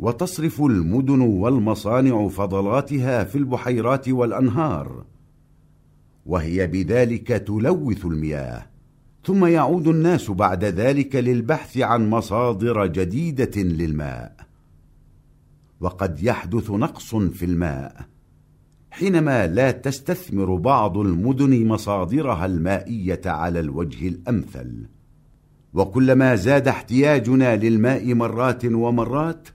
وتصرف المدن والمصانع فضلاتها في البحيرات والأنهار. وهي بذلك تلوث المياه. ثم يعود الناس بعد ذلك للبحث عن مصادر جديدة للماء. وقد يحدث نقص في الماء. حينما لا تستثمر بعض المدن مصادرها المائية على الوجه الأمثل. وكلما زاد احتياجنا للماء مرات ومرات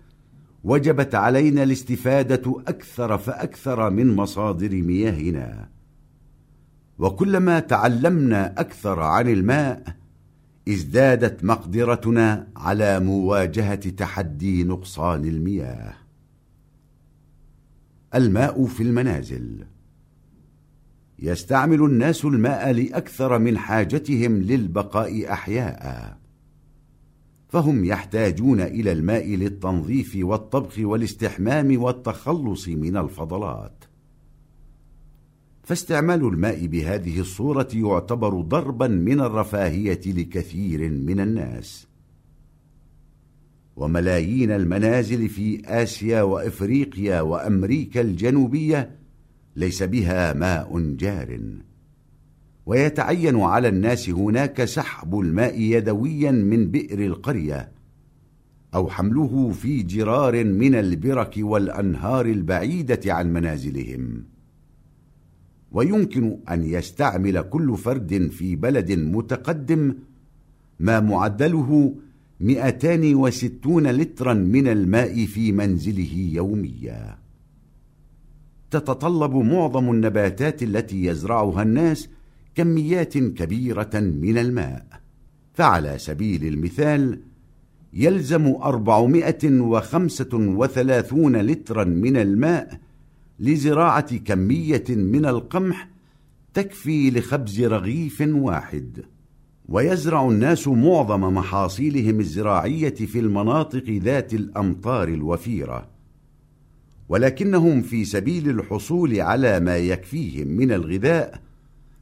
وجبت علينا الاستفادة أكثر فأكثر من مصادر مياهنا. وكلما تعلمنا أكثر عن الماء ازدادت مقدرتنا على مواجهة تحدي نقصان المياه. الماء في المنازل. يستعمل الناس الماء لأكثر من حاجتهم للبقاء أحياء. فهم يحتاجون إلى الماء للتنظيف والطبخ والاستحمام والتخلص من الفضلات. فاستعمال الماء بهذه الصورة يعتبر ضربا من الرفاهية لكثير من الناس. وملايين المنازل في آسيا وإفريقيا وأمريكا الجنوبية ليس بها ماء جار. ويتعين على الناس هناك سحب الماء يدويا من بئر القرية أو حمله في جرار من البرك والأنهار البعيدة عن منازلهم. ويمكن أن يستعمل كل فرد في بلد متقدم ما معدله 260 لترا من الماء في منزله يوميا. تتطلب معظم النباتات التي يزرعها الناس كميات كبيرة من الماء. فعلى سبيل المثال يلزم 435 لترا من الماء لزراعة كمية من القمح تكفي لخبز رغيف واحد. ويزرع الناس معظم محاصيلهم الزراعية في المناطق ذات الأمطار الوفيرة. ولكنهم في سبيل الحصول على ما يكفيهم من الغذاء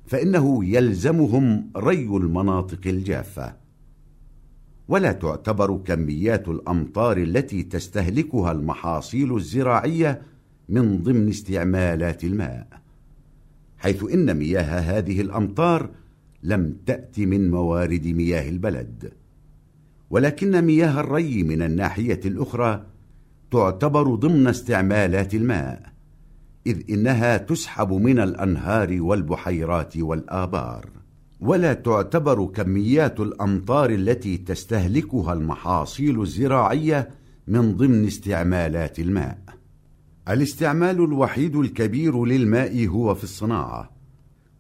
فإنه يلزمهم ري المناطق الجافة. ولا تعتبر كميات الأمطار التي تستهلكها المحاصيل الزراعية من ضمن استعمالات الماء حيث إن مياه هذه الأمطار لم تأتي من موارد مياه البلد. ولكن مياه الري من الناحية الأخرى تعتبر ضمن استعمالات الماء. إذ إنها تسحب من الأنهار والبحيرات والآبار. ولا تعتبر كميات الأمطار التي تستهلكها المحاصيل الزراعية من ضمن استعمالات الماء. الاستعمال الوحيد الكبير للماء هو في الصناعة.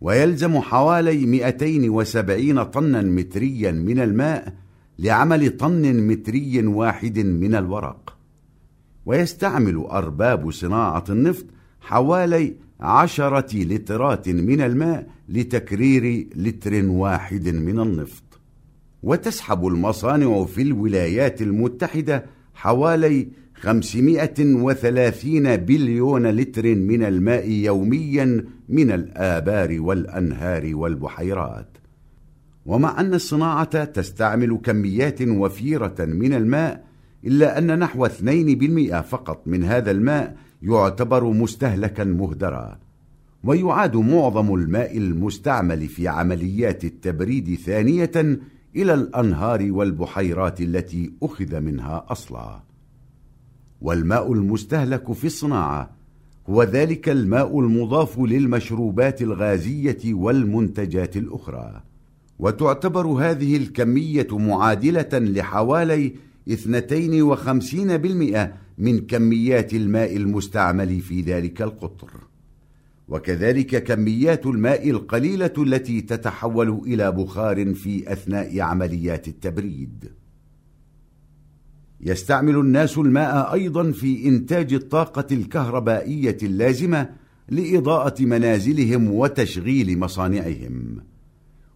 ويلزم حوالي 270 طنا متريا من الماء لعمل طن متري واحد من الورق. ويستعمل أرباب صناعة النفط حوالي عشرة لترات من الماء لتكرير لتر واحد من النفط. وتسحب المصانع في الولايات المتحدة حوالي 530 بليون لتر من الماء يوميا من الآبار والأنهار والبحيرات. ومع أن الصناعة تستعمل كميات وفيرة من الماء إلا أن نحو 2% فقط من هذا الماء يعتبر مستهلكا مهدرا ويعاد معظم الماء المستعمل في عمليات التبريد ثانية إلى الأنهار والبحيرات التي أخذ منها أصلا. والماء المستهلك في الصناعة هو ذلك الماء المضاف للمشروبات الغازية والمنتجات الأخرى. وتعتبر هذه الكمية معادلة لحوالي 52% من كميات الماء المستعمل في ذلك القطر. وكذلك كميات الماء القليلة التي تتحول إلى بخار في أثناء عمليات التبريد. يستعمل الناس الماء أيضا في إنتاج الطاقة الكهربائية اللازمة لإضاءة منازلهم وتشغيل مصانعهم.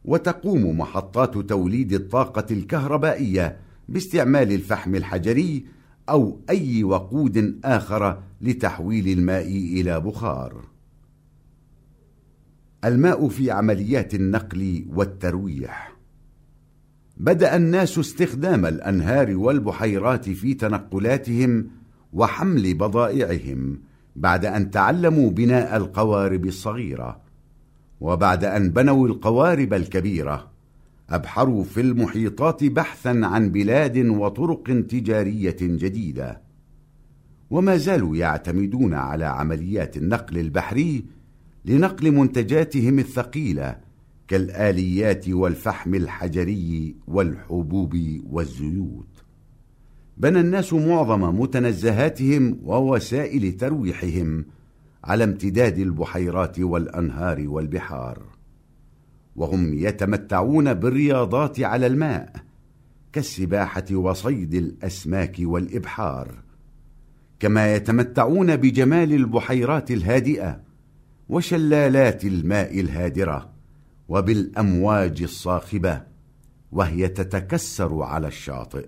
وتقوم محطات توليد الطاقة الكهربائية باستعمال الفحم الحجري أو أي وقود آخر لتحويل الماء إلى بخار. الماء في عمليات النقل والترويح. بدأ الناس استخدام الأنهار والبحيرات في تنقلاتهم وحمل بضائعهم بعد أن تعلموا بناء القوارب الصغيرة وبعد أن بنوا القوارب الكبيرة. أبحروا في المحيطات بحثا عن بلاد وطرق تجارية جديدة. وما زالوا يعتمدون على عمليات النقل البحري لنقل منتجاتهم الثقيلة كالآليات والفحم الحجري والحبوب والزيوت. بنى الناس معظم متنزهاتهم ووسائل ترويحهم على امتداد البحيرات والأنهار والبحار. وهم يتمتعون بالرياضات على الماء كالسباحة وصيد الأسماك والإبحار. كما يتمتعون بجمال البحيرات الهادئة وشلالات الماء الهادرة وبالأمواج الصاخبة وهي تتكسر على الشاطئ.